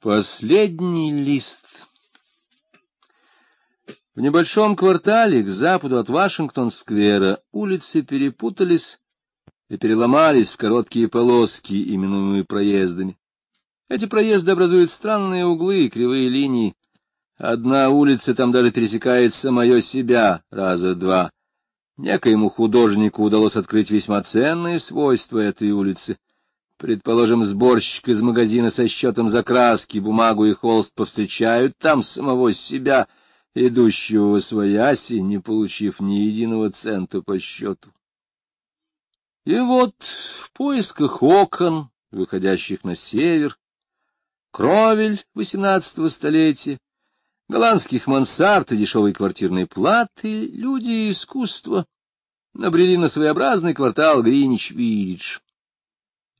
Последний лист. В небольшом квартале к западу от Вашингтон-сквера улицы перепутались и переломались в короткие полоски, именуемые проездами. Эти проезды образуют странные углы и кривые линии. Одна улица там даже пересекает самое себя раза два. Некоему художнику удалось открыть весьма ценные свойства этой улицы — Предположим, сборщик из магазина со счетом за краски, бумагу и холст повстречают там самого себя, идущего во свояси, не получив ни единого цента по счету. И вот в поисках окон, выходящих на север, кровель XVIII столетия, голландских мансард и дешевой квартирной платы, люди искусства набрели на своеобразный квартал Гринич-Виллидж.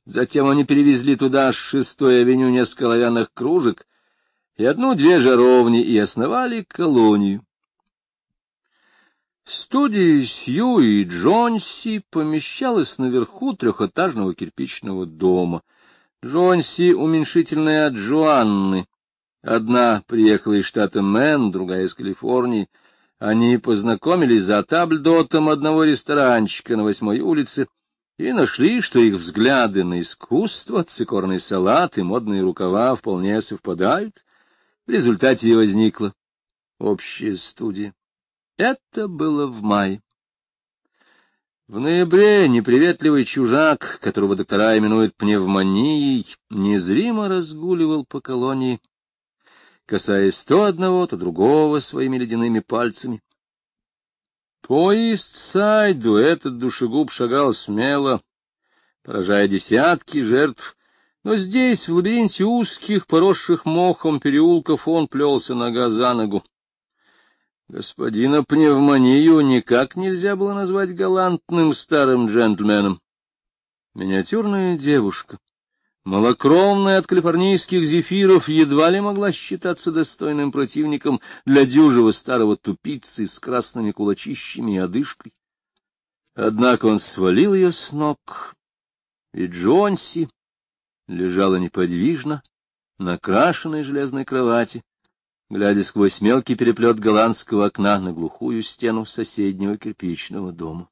Затем они перевезли туда с шестой авеню несколько оловянных кружек и одну-две жаровни и основали колонию. Студия Сью и Джонси помещалась наверху трехэтажного кирпичного дома. Джонси — уменьшительная от Джоанны. Одна приехала из штата Мэн, другая из Калифорнии. Они познакомились за табльдотом одного ресторанчика на восьмой улице — и нашли, что их взгляды на искусство, цикорный салат и модные рукава вполне совпадают. В результате и возникла общая студия. Это было в мае. В ноябре неприветливый чужак, которого доктора именуют пневмонией, незримо разгуливал по колонии, касаясь то одного, то другого своими ледяными пальцами. По Ист-Сайду этот душегуб шагал смело, поражая десятки жертв, но здесь, в лабиринте узких, поросших мохом переулков, он плелся нога за ногу. Господина пневмонию никак нельзя было назвать галантным старым джентльменом. Миниатюрная девушка, Малокровная от калифорнийских зефиров едва ли могла считаться достойным противником для дюжего старого тупицы с красными кулачищами и одышкой. Однако он свалил ее с ног, и Джонси лежала неподвижно на крашенной железной кровати, глядя сквозь мелкий переплет голландского окна на глухую стену соседнего кирпичного дома.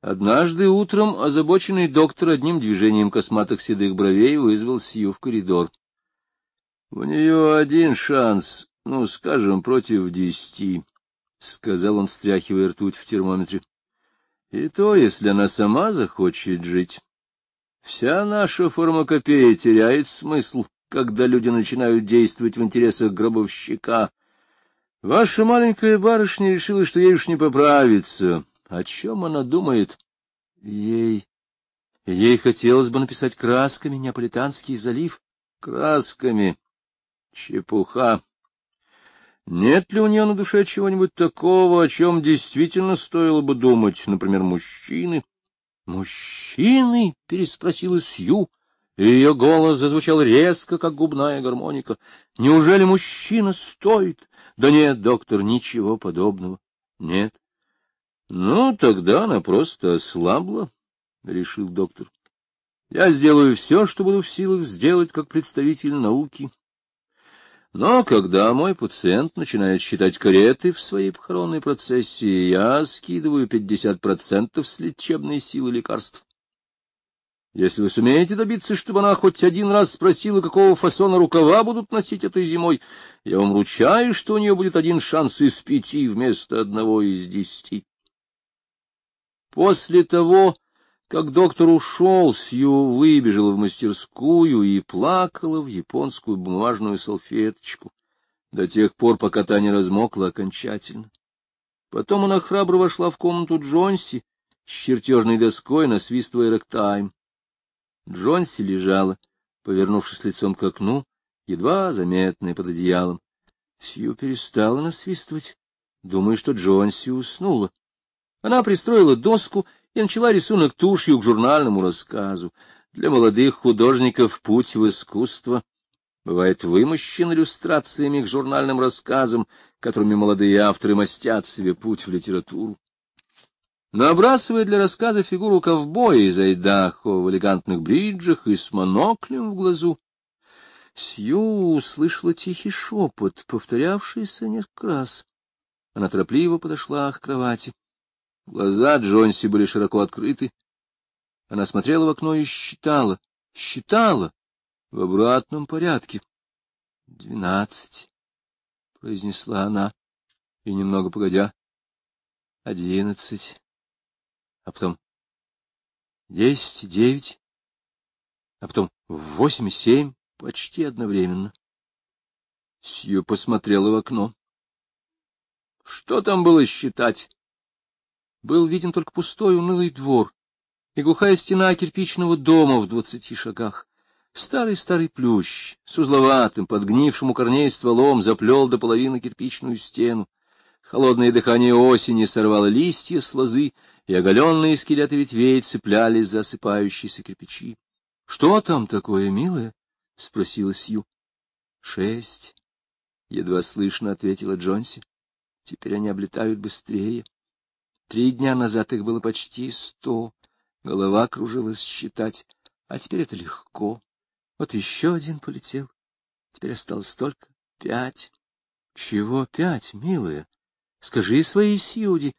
Однажды утром озабоченный доктор одним движением косматых седых бровей вызвал Сью в коридор. — У нее один шанс, ну, скажем, против десяти, — сказал он, стряхивая ртуть в термометре. — И то, если она сама захочет жить. Вся наша фармакопея теряет смысл, когда люди начинают действовать в интересах гробовщика. Ваша маленькая барышня решила, что ей уж не поправится, о чем она думает? Ей... Ей хотелось бы написать красками Неаполитанский залив. Красками. Чепуха. Нет ли у нее на душе чего-нибудь такого, о чем действительно стоило бы думать, например, мужчины? «Мужчины?» — переспросила Сью, ее голос зазвучал резко, как губная гармоника. «Неужели мужчина стоит?» «Да нет, доктор, ничего подобного. Нет. — Ну, тогда она просто ослабла, — решил доктор. — Я сделаю все, что буду в силах сделать как представитель науки. Но когда мой пациент начинает считать кареты в своей похоронной процессии, я скидываю пятьдесят процентов с лечебной силы лекарств. Если вы сумеете добиться, чтобы она хоть один раз спросила, какого фасона рукава будут носить этой зимой, я вам ручаюсь, что у нее будет один шанс из пяти вместо одного из десяти. После того, как доктор ушел, Сью выбежала в мастерскую и плакала в японскую бумажную салфеточку до тех пор, пока та не размокла окончательно. Потом она храбро вошла в комнату Джонси с чертежной доской, насвистывая рэктайм. Джонси лежала, повернувшись лицом к окну, едва заметная под одеялом. Сью перестала насвистывать, думая, что Джонси уснула. Она пристроила доску и начала рисунок тушью к журнальному рассказу. Для молодых художников путь в искусство бывает вымощен иллюстрациями к журнальным рассказам, которыми молодые авторы мастят себе путь в литературу. Набрасывая для рассказа фигуру ковбоя из Айдахо в элегантных бриджах и с моноклем в глазу, Сью услышала тихий шепот, повторявшийся несколько раз. Она торопливо подошла к кровати. Глаза Джонси были широко открыты. Она смотрела в окно и считала, считала в обратном порядке. Двенадцать, — произнесла она, и немного погодя, одиннадцать, а потом десять, девять, а потом восемь семь, почти одновременно. Сью посмотрела в окно. Что там было считать? Был виден только пустой унылый двор и глухая стена кирпичного дома в двадцати шагах. Старый-старый плющ с узловатым, подгнившим у корней стволом заплел до половины кирпичную стену. Холодное дыхание осени сорвало листья с лозы, и оголенные скелеты ветвей цеплялись за осыпающиеся кирпичи. — Что там такое, милая? — спросила Сью. — Шесть. — едва слышно ответила Джонси. — Теперь они облетают быстрее. Три дня назад их было почти сто. Голова кружилась считать, а теперь это легко. Вот еще один полетел. Теперь осталось только пять. — Чего пять, милая? Скажи своей Сьюди.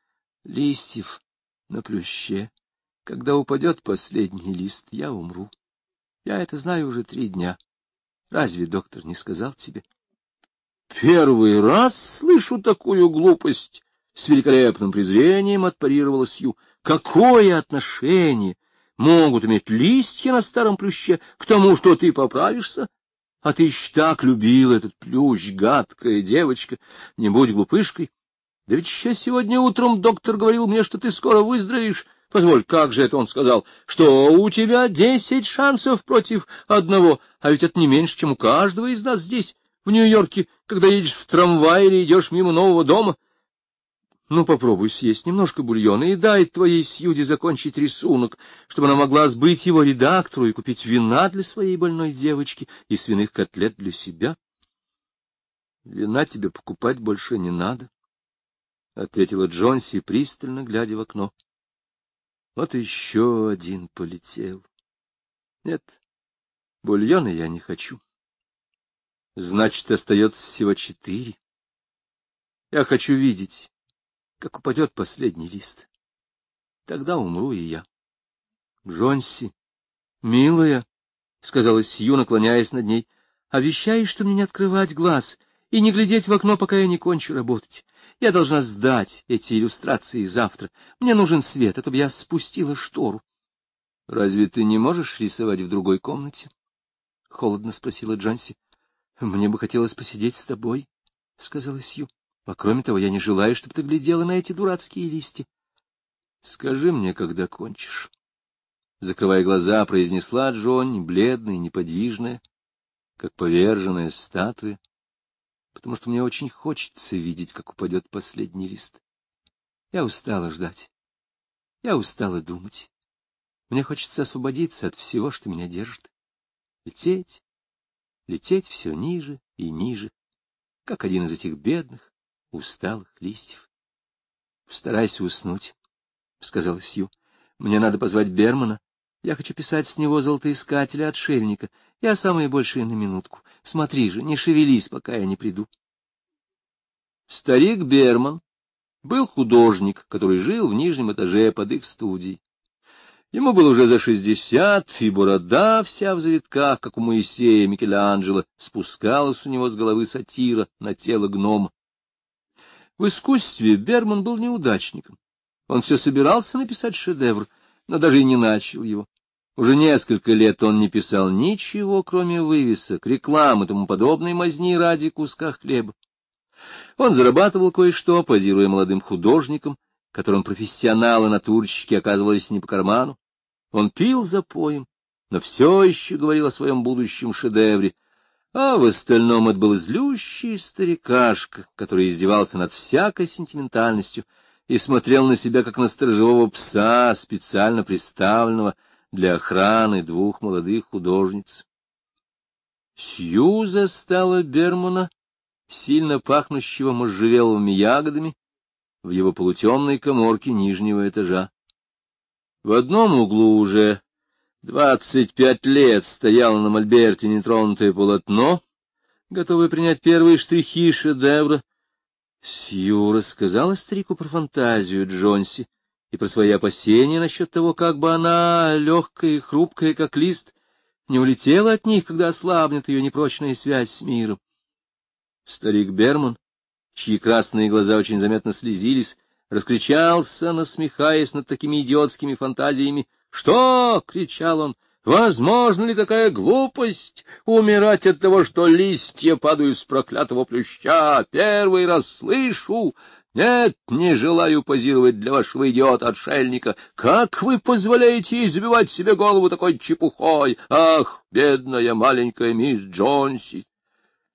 Листьев на плюще. Когда упадет последний лист, я умру. Я это знаю уже три дня. Разве доктор не сказал тебе? — Первый раз слышу такую глупость! — с великолепным презрением отпарировала Сью. — Какое отношение могут иметь листья на старом плюще к тому, что ты поправишься? А ты еще так любила этот плющ, гадкая девочка. Не будь глупышкой. Да ведь еще сегодня утром доктор говорил мне, что ты скоро выздоровеешь. Позволь, как же это он сказал? Что у тебя десять шансов против одного, а ведь это не меньше, чем у каждого из нас здесь, в Нью-Йорке, когда едешь в трамвае или идешь мимо нового дома. Ну, попробуй съесть немножко бульона и дай твоей Сьюди закончить рисунок, чтобы она могла сбыть его редактору и купить вина для своей больной девочки и свиных котлет для себя. Вина тебе покупать больше не надо, — ответила Джонси, пристально глядя в окно. Вот еще один полетел. Нет, бульона я не хочу. Значит, остается всего четыре. Я хочу видеть как упадет последний лист. Тогда умру и я. — Джонси, милая, — сказала Сью, наклоняясь над ней, — обещай, что мне не открывать глаз и не глядеть в окно, пока я не кончу работать. Я должна сдать эти иллюстрации завтра. Мне нужен свет, а то бы я спустила штору. — Разве ты не можешь рисовать в другой комнате? — холодно спросила Джонси. — Мне бы хотелось посидеть с тобой, — сказала Сью. А кроме того, я не желаю, чтобы ты глядела на эти дурацкие листья. Скажи мне, когда кончишь. Закрывая глаза, произнесла Джонни, бледная, неподвижная, как поверженная статуя, потому что мне очень хочется видеть, как упадет последний лист. Я устала ждать. Я устала думать. Мне хочется освободиться от всего, что меня держит. Лететь, лететь все ниже и ниже, как один из этих бедных, усталых листьев. — Старайся уснуть, — сказала Сью. — Мне надо позвать Бермана. Я хочу писать с него золотоискателя-отшельника. Я самое большее на минутку. Смотри же, не шевелись, пока я не приду. Старик Берман был художник, который жил в нижнем этаже под их студией. Ему было уже за шестьдесят, и борода вся в завитках, как у Моисея Микеланджело, спускалась у него с головы сатира на тело гнома. В искусстве Берман был неудачником. Он все собирался написать шедевр, но даже и не начал его. Уже несколько лет он не писал ничего, кроме вывесок, рекламы тому подобной мазни ради куска хлеба. Он зарабатывал кое-что, позируя молодым художникам, которым профессионалы-натурщики оказывались не по карману. Он пил за поем, но все еще говорил о своем будущем шедевре — а в остальном это был злющий старикашка, который издевался над всякой сентиментальностью и смотрел на себя, как на сторожевого пса, специально приставленного для охраны двух молодых художниц. Сью застала Бермана, сильно пахнущего можжевеловыми ягодами, в его полутемной коморке нижнего этажа. В одном углу уже Двадцать пять лет стояло на мольберте нетронутое полотно, готовое принять первые штрихи шедевра. Сью рассказала старику про фантазию Джонси и про свои опасения насчет того, как бы она, легкая и хрупкая, как лист, не улетела от них, когда ослабнет ее непрочная связь с миром. Старик Берман, чьи красные глаза очень заметно слезились, раскричался, насмехаясь над такими идиотскими фантазиями. «Что?» — кричал он. «Возможно ли такая глупость — умирать от того, что листья падают с проклятого плюща? Первый раз слышу!» Нет, не желаю позировать для вашего идиота-отшельника. Как вы позволяете избивать себе голову такой чепухой? Ах, бедная маленькая мисс Джонси!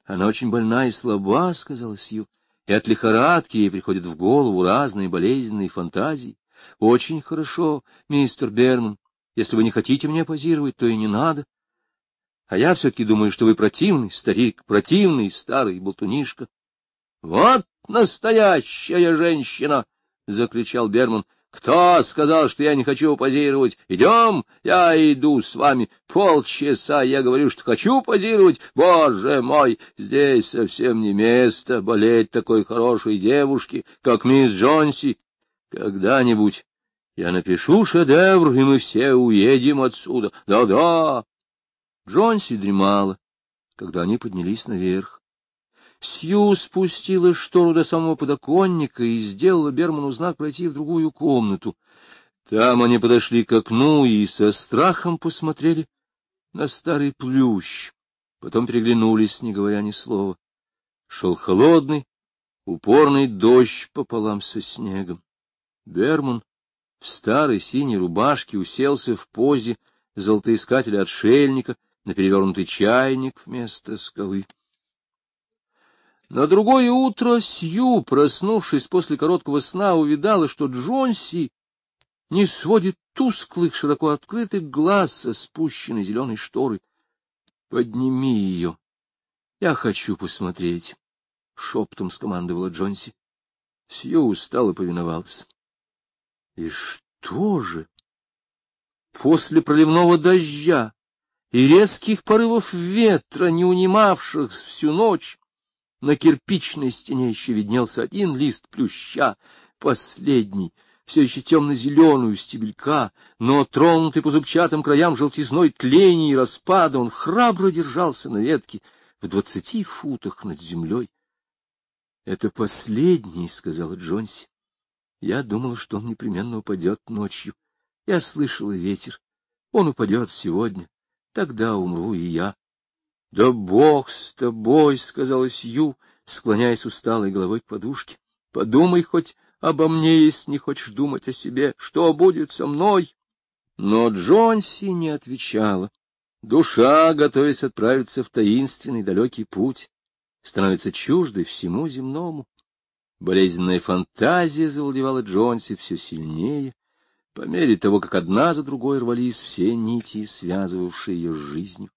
Она очень больна и слаба, — сказала Сью, — и от лихорадки ей приходят в голову разные болезненные фантазии. Очень хорошо, мистер Берман. Если вы не хотите мне позировать, то и не надо. А я все-таки думаю, что вы противный старик, противный старый болтунишка. — Вот настоящая женщина! — закричал Берман. — Кто сказал, что я не хочу позировать? Идем, я иду с вами. Полчаса я говорю, что хочу позировать. Боже мой, здесь совсем не место болеть такой хорошей девушке, как мисс Джонси. Когда-нибудь я напишу шедевр, и мы все уедем отсюда. Да-да. Джонси дремала, когда они поднялись наверх. Сью спустила штору до самого подоконника и сделала Берману знак пройти в другую комнату. Там они подошли к окну и со страхом посмотрели на старый плющ. Потом переглянулись, не говоря ни слова. Шел холодный, упорный дождь пополам со снегом. Берман в старой синей рубашке уселся в позе золотоискателя-отшельника на перевернутый чайник вместо скалы. На другое утро Сью, проснувшись после короткого сна, увидала, что Джонси не сводит тусклых, широко открытых глаз со спущенной зеленой шторы. — Подними ее. Я хочу посмотреть, — шептом скомандовала Джонси. Сью устало повиновался. И что же? После проливного дождя и резких порывов ветра, не унимавших всю ночь, на кирпичной стене еще виднелся один лист плюща, последний, все еще темно-зеленую стебелька, но тронутый по зубчатым краям желтизной тления и распада, он храбро держался на ветке в двадцати футах над землей. — Это последний, — сказала Джонси. Я думала, что он непременно упадет ночью. Я слышала ветер. Он упадет сегодня. Тогда умру и я. — Да бог с тобой, — сказала Сью, склоняясь усталой головой к подушке. — Подумай хоть обо мне, если не хочешь думать о себе. Что будет со мной? Но Джонси не отвечала. Душа, готовясь отправиться в таинственный далекий путь, становится чуждой всему земному. Болезненная фантазия завладевала Джонси все сильнее, по мере того, как одна за другой рвались все нити, связывавшие ее с жизнью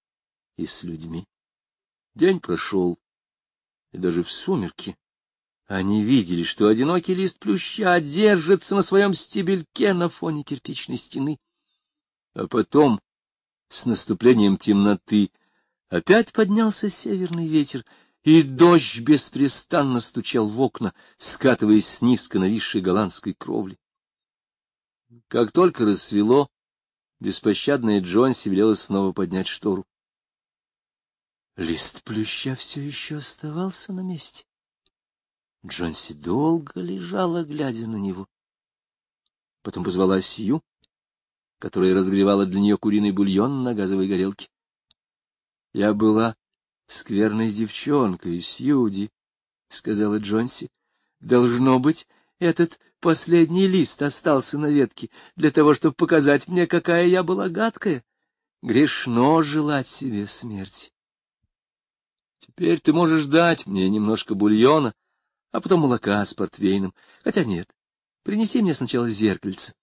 и с людьми. День прошел, и даже в сумерки они видели, что одинокий лист плюща держится на своем стебельке на фоне кирпичной стены. А потом, с наступлением темноты, опять поднялся северный ветер, и дождь беспрестанно стучал в окна, скатываясь с низко нависшей голландской кровли. Как только рассвело, беспощадная Джонси велела снова поднять штору. Лист плюща все еще оставался на месте. Джонси долго лежала, глядя на него. Потом позвала Сью, которая разгревала для нее куриный бульон на газовой горелке. Я была скверной девчонкой, Сьюди, — сказала Джонси. — Должно быть, этот последний лист остался на ветке для того, чтобы показать мне, какая я была гадкая. Грешно желать себе смерти. Теперь ты можешь дать мне немножко бульона, а потом молока с портвейном. Хотя нет, принеси мне сначала зеркальце,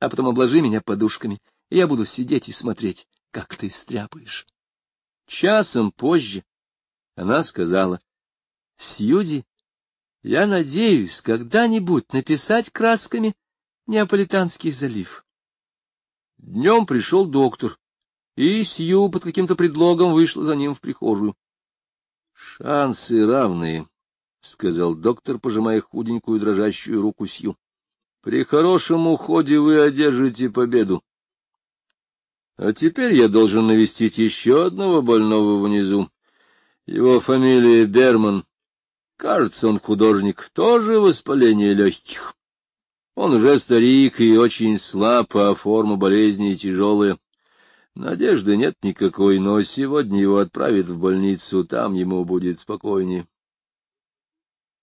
а потом обложи меня подушками, и я буду сидеть и смотреть, как ты стряпаешь. Часом позже она сказала, — Сьюди, я надеюсь когда-нибудь написать красками Неаполитанский залив. Днем пришел доктор, и Сью под каким-то предлогом вышла за ним в прихожую. — Шансы равные, — сказал доктор, пожимая худенькую дрожащую руку Сью. — При хорошем уходе вы одержите победу. А теперь я должен навестить еще одного больного внизу. Его фамилия Берман. Кажется, он художник, тоже воспаление легких. Он уже старик и очень слаб, а форма болезни тяжелая. Надежды нет никакой, но сегодня его отправят в больницу, там ему будет спокойнее.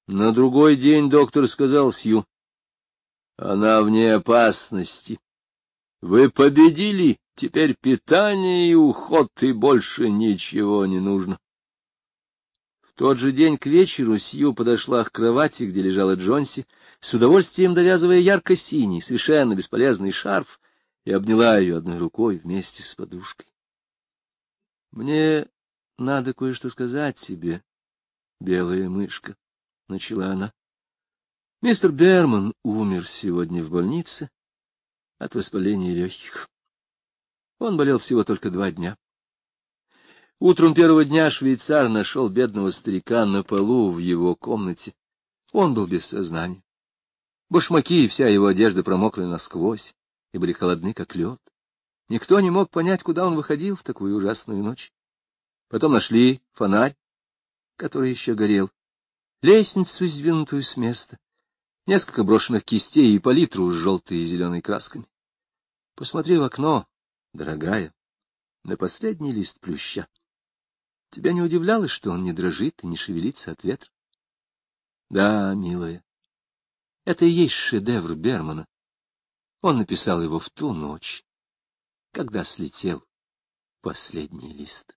На другой день доктор сказал Сью, она вне опасности. Вы победили, теперь питание и уход, и больше ничего не нужно. В тот же день к вечеру Сью подошла к кровати, где лежала Джонси, с удовольствием довязывая ярко-синий, совершенно бесполезный шарф, и обняла ее одной рукой вместе с подушкой. — Мне надо кое-что сказать себе, белая мышка, — начала она. — Мистер Берман умер сегодня в больнице от воспаления легких. Он болел всего только два дня. Утром первого дня швейцар нашел бедного старика на полу в его комнате. Он был без сознания. Башмаки и вся его одежда промокли насквозь и были холодны, как лед. Никто не мог понять, куда он выходил в такую ужасную ночь. Потом нашли фонарь, который еще горел, лестницу, сдвинутую с места, несколько брошенных кистей и палитру с желтой и зеленой красками. Посмотри в окно, дорогая, на последний лист плюща. Тебя не удивляло, что он не дрожит и не шевелится от ветра? Да, милая, это и есть шедевр Бермана. Он написал его в ту ночь, когда слетел последний лист.